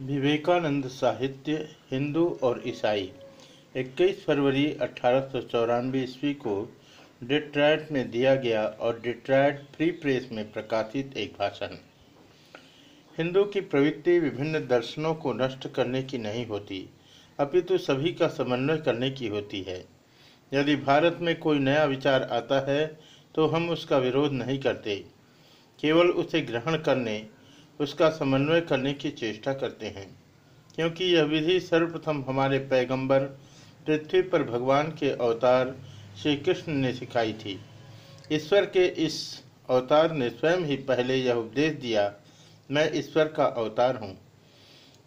विवेकानंद साहित्य, हिंदू और ईसाई। 21 फरवरी अठारह सौ चौरानवे ईस्वी को डिट्रॉयट में दिया गया और डिट्रॉयट फ्री प्रेस में प्रकाशित एक भाषण। हिंदू की प्रवृत्ति विभिन्न दर्शनों को नष्ट करने की नहीं होती, अपितु सभी का समन्वय करने की होती है। यदि भारत में कोई नया विचार आता है तो हम उसका विरोध नहीं करते। केवल उसे ग्रहण करने उसका समन्वय करने की चेष्टा करते हैं। क्योंकि यह विधि सर्वप्रथम हमारे पैगंबर पृथ्वी पर भगवान के अवतार श्री कृष्ण ने सिखाई थी। ईश्वर के इस अवतार ने स्वयं ही पहले यह उपदेश दिया, मैं ईश्वर का अवतार हूँ।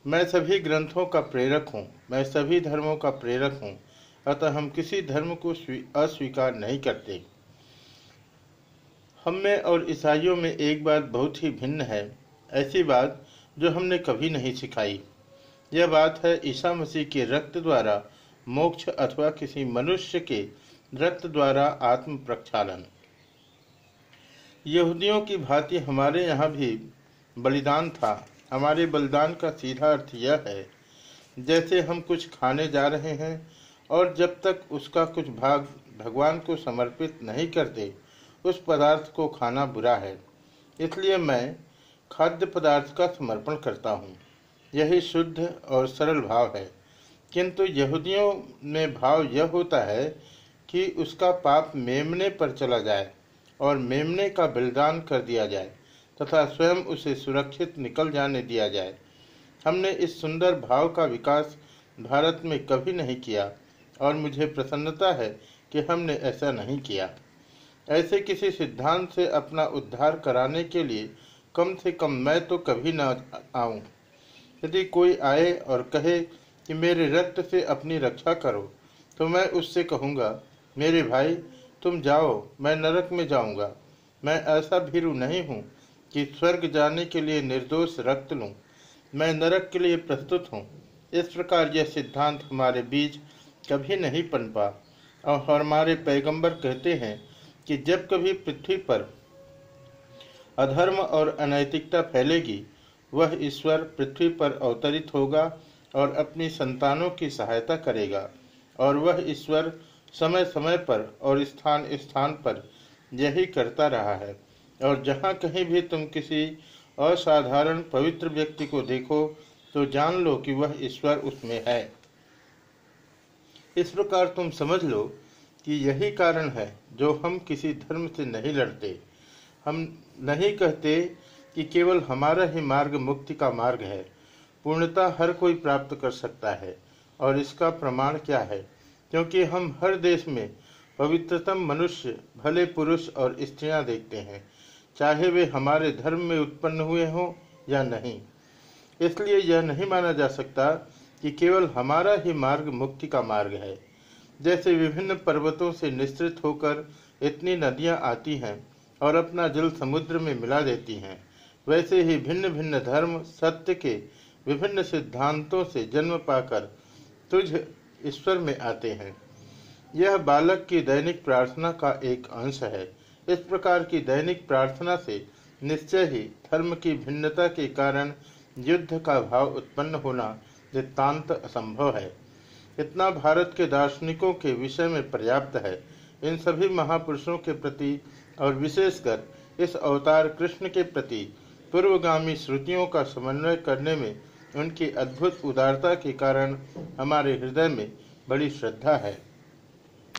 मैं सभी ग्रंथों का प्रेरक हूँ। मैं सभी धर्मों का प्रेरक हूँ। अतः हम किसी धर्म को अस्वीकार नहीं करते। हम में और ईसाइयों में एक बात बहुत ही भिन्न है। ऐसी बात जो हमने कभी नहीं सिखाई। यह बात है ईसा मसीह के रक्त द्वारा मोक्ष अथवा किसी मनुष्य के रक्त द्वारा आत्म प्रक्षालन। यहूदियों की भांति हमारे यहाँ भी बलिदान था। हमारे बलिदान का सीधा अर्थ यह है, जैसे हम कुछ खाने जा रहे हैं और जब तक उसका कुछ भाग भगवान को समर्पित नहीं करते, उस पदार्थ को खाना बुरा है। इसलिए मैं खाद्य पदार्थ का समर्पण करता हूँ। यही शुद्ध और सरल भाव है। किंतु यहूदियों में भाव यह होता है कि उसका पाप मेमने पर चला जाए और मेमने का बलिदान कर दिया जाए तथा स्वयं उसे सुरक्षित निकल जाने दिया जाए। हमने इस सुंदर भाव का विकास भारत में कभी नहीं किया और मुझे प्रसन्नता है कि हमने ऐसा नहीं किया। ऐसे किसी सिद्धांत से अपना उद्धार कराने के लिए कम से कम मैं तो कभी न आऊँ। यदि कोई आए और कहे कि मेरे रक्त से अपनी रक्षा करो तो मैं उससे कहूँगा, मेरे भाई, तुम जाओ, मैं नरक में जाऊँगा। मैं ऐसा भीरू नहीं हूँ कि स्वर्ग जाने के लिए निर्दोष रक्त लूँ। मैं नरक के लिए प्रस्तुत हूँ। इस प्रकार यह सिद्धांत हमारे बीच कभी नहीं पनपा। और हमारे पैगंबर कहते हैं कि जब कभी पृथ्वी पर अधर्म और अनैतिकता फैलेगी, वह ईश्वर पृथ्वी पर अवतरित होगा और अपनी संतानों की सहायता करेगा, और वह ईश्वर समय समय पर और स्थान स्थान पर यही करता रहा है। और जहाँ कहीं भी तुम किसी असाधारण पवित्र व्यक्ति को देखो तो जान लो कि वह ईश्वर उसमें है। इस प्रकार तुम समझ लो कि यही कारण है जो हम किसी धर्म से नहीं लड़ते। हम नहीं कहते कि केवल हमारा ही मार्ग मुक्ति का मार्ग है। पूर्णता हर कोई प्राप्त कर सकता है। और इसका प्रमाण क्या है? क्योंकि हम हर देश में पवित्रतम मनुष्य, भले पुरुष और स्त्रियाँ देखते हैं, चाहे वे हमारे धर्म में उत्पन्न हुए हों या नहीं। इसलिए यह नहीं माना जा सकता कि केवल हमारा ही मार्ग मुक्ति का मार्ग है। जैसे विभिन्न पर्वतों से निश्चित होकर इतनी नदियाँ आती हैं और अपना जल समुद्र में मिला देती हैं। वैसे ही भिन्न भिन्न धर्म सत्य के विभिन्न सिद्धांतों से जन्म पाकर तुझ ईश्वर में आते हैं। यह बालक की दैनिक प्रार्थना का एक अंश है। इस प्रकार की दैनिक प्रार्थना से निश्चय ही धर्म की भिन्नता के कारण युद्ध का भाव उत्पन्न होना नितान्त असंभव है। इतना भारत के दार्शनिकों के विषय में पर्याप्त है। इन सभी महापुरुषों के प्रति और विशेषकर इस अवतार कृष्ण के प्रति पूर्वगामी श्रुतियों का समन्वय करने में उनकी अद्भुत उदारता के कारण हमारे हृदय में बड़ी श्रद्धा है।